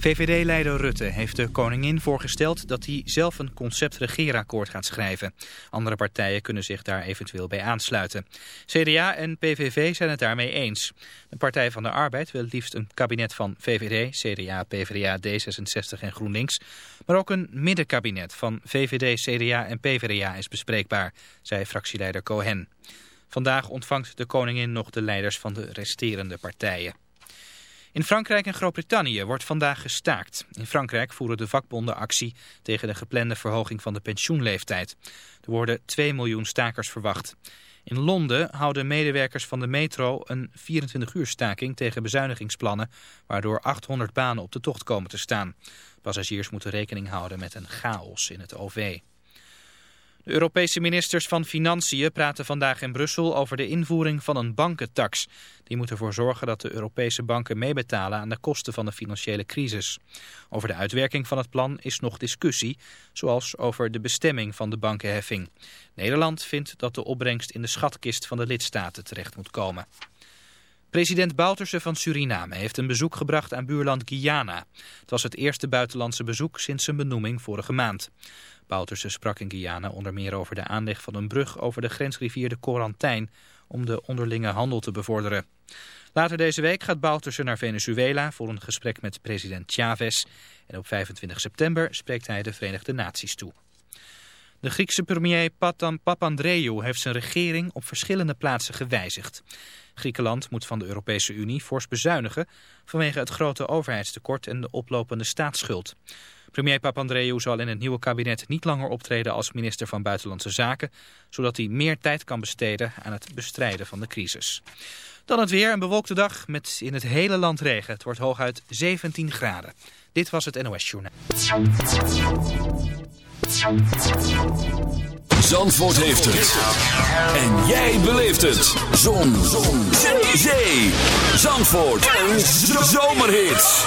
VVD-leider Rutte heeft de koningin voorgesteld dat hij zelf een concept-regeerakkoord gaat schrijven. Andere partijen kunnen zich daar eventueel bij aansluiten. CDA en PVV zijn het daarmee eens. De Partij van de Arbeid wil liefst een kabinet van VVD, CDA, PvdA, D66 en GroenLinks. Maar ook een middenkabinet van VVD, CDA en PvdA is bespreekbaar, zei fractieleider Cohen. Vandaag ontvangt de koningin nog de leiders van de resterende partijen. In Frankrijk en Groot-Brittannië wordt vandaag gestaakt. In Frankrijk voeren de vakbonden actie tegen de geplande verhoging van de pensioenleeftijd. Er worden 2 miljoen stakers verwacht. In Londen houden medewerkers van de metro een 24-uur staking tegen bezuinigingsplannen, waardoor 800 banen op de tocht komen te staan. Passagiers moeten rekening houden met een chaos in het OV. De Europese ministers van Financiën praten vandaag in Brussel over de invoering van een bankentax. Die moet ervoor zorgen dat de Europese banken meebetalen aan de kosten van de financiële crisis. Over de uitwerking van het plan is nog discussie, zoals over de bestemming van de bankenheffing. Nederland vindt dat de opbrengst in de schatkist van de lidstaten terecht moet komen. President Bouterse van Suriname heeft een bezoek gebracht aan buurland Guyana. Het was het eerste buitenlandse bezoek sinds zijn benoeming vorige maand. Bouterse sprak in Guyana onder meer over de aanleg van een brug over de grensrivier de Corantijn om de onderlinge handel te bevorderen. Later deze week gaat Bouterse naar Venezuela voor een gesprek met president Chavez. En op 25 september spreekt hij de Verenigde Naties toe. De Griekse premier Patam Papandreou heeft zijn regering op verschillende plaatsen gewijzigd. Griekenland moet van de Europese Unie fors bezuinigen vanwege het grote overheidstekort en de oplopende staatsschuld. Premier Papandreou zal in het nieuwe kabinet niet langer optreden als minister van Buitenlandse Zaken, zodat hij meer tijd kan besteden aan het bestrijden van de crisis. Dan het weer, een bewolkte dag met in het hele land regen. Het wordt hooguit 17 graden. Dit was het NOS Journaal. Zandvoort heeft het. En jij beleeft het. Zon. Zon. Zee. Zandvoort. Een zomerhit.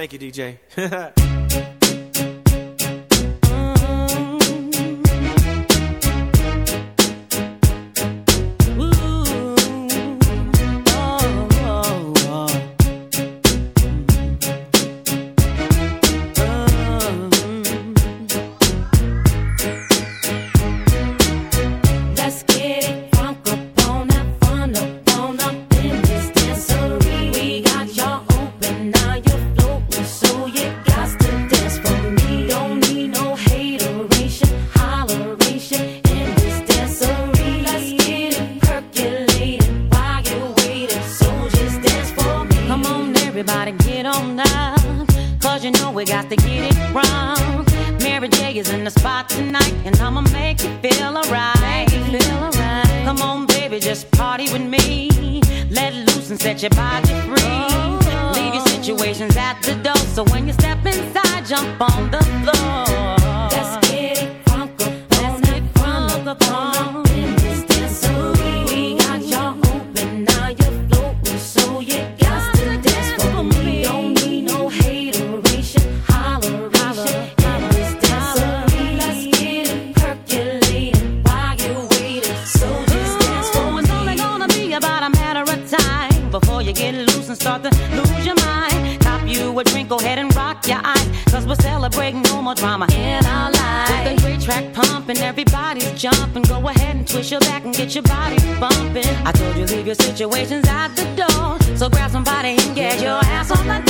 Thank you, DJ. Let loose and set your body free. Leave your situations at the door. So when you step inside, jump on the floor. That's jump and go ahead and twist your back and get your body bumping. I told you leave your situations out the door, so grab somebody and get your ass on the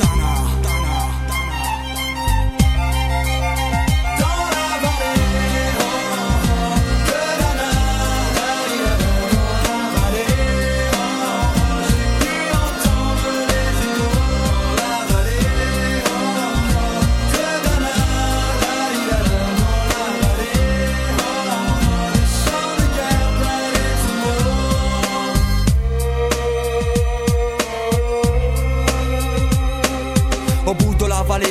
money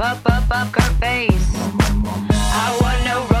up, up, up her face. I want no.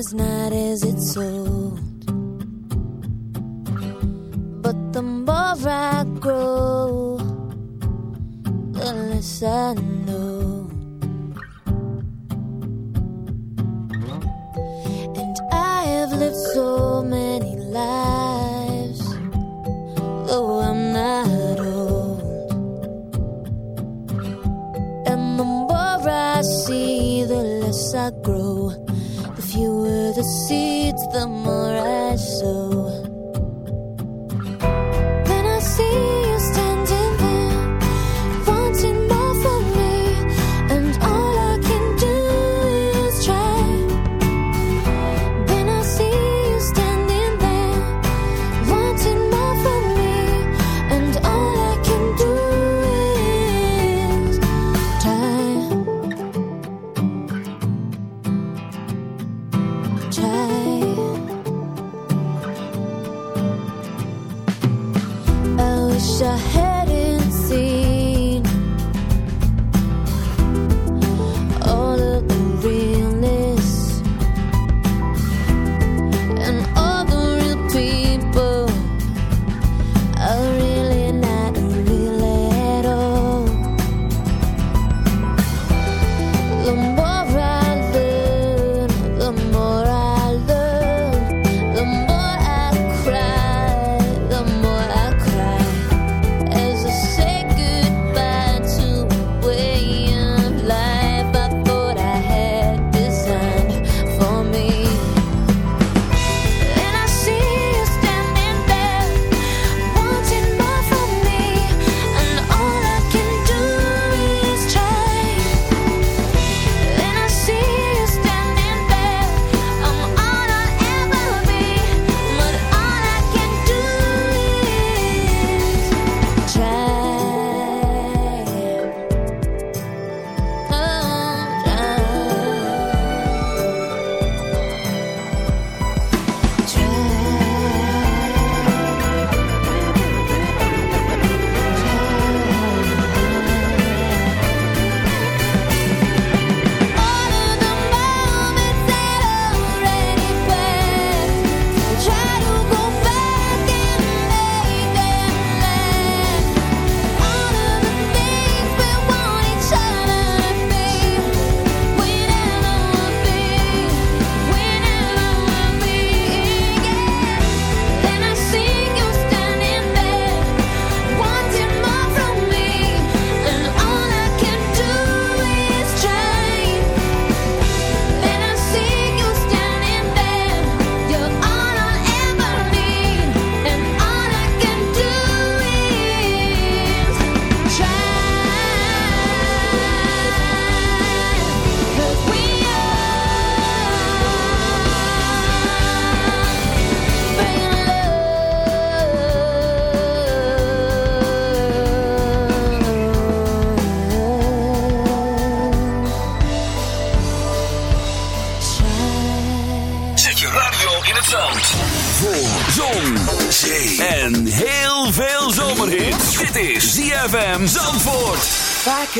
is not, as it's so? it's the moon.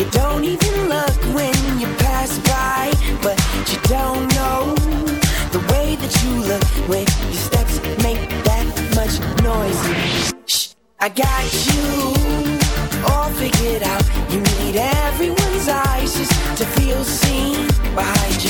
you don't even look when you pass by, but you don't know the way that you look when your steps make that much noise. Shh, I got you all figured out. You need everyone's eyes just to feel seen behind your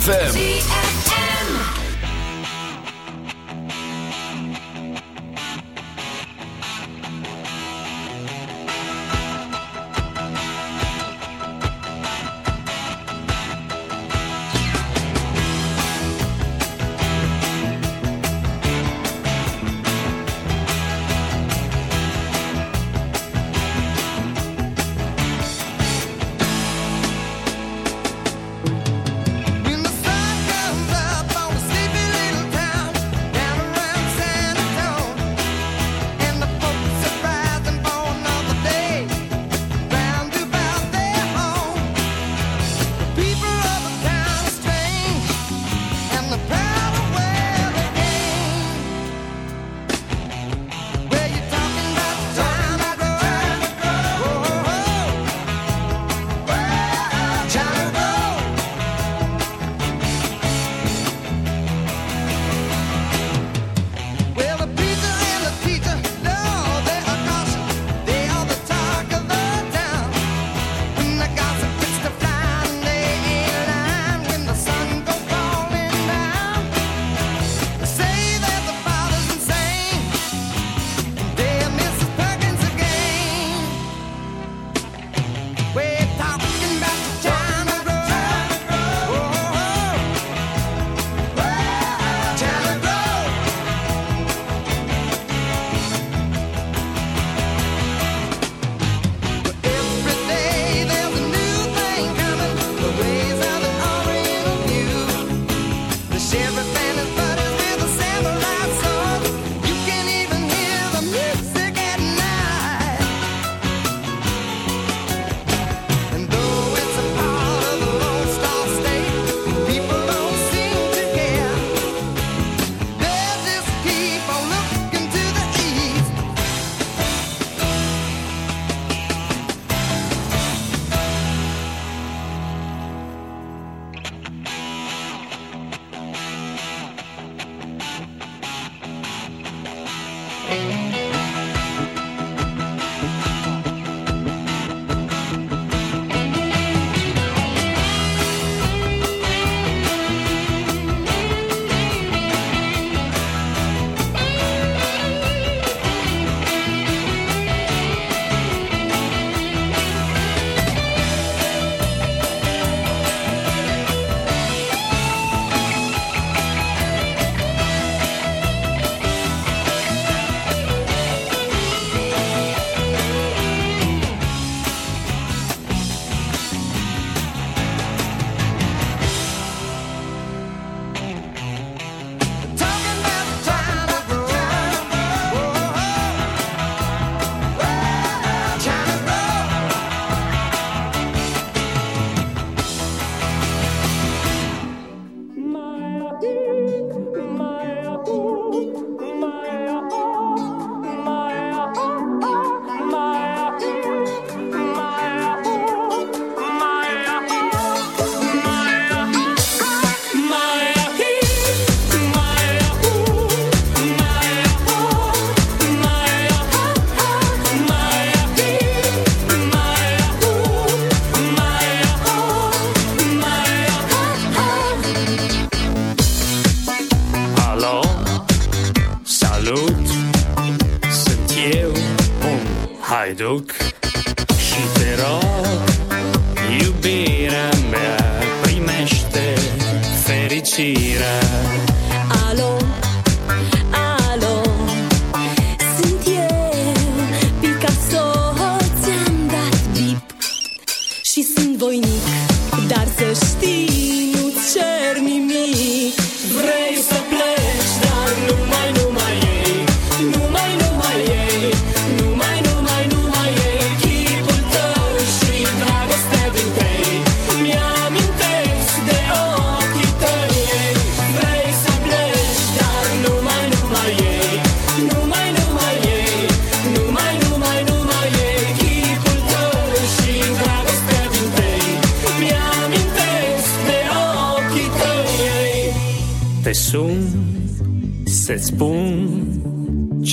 ZFM. Și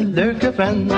Een leuke vent.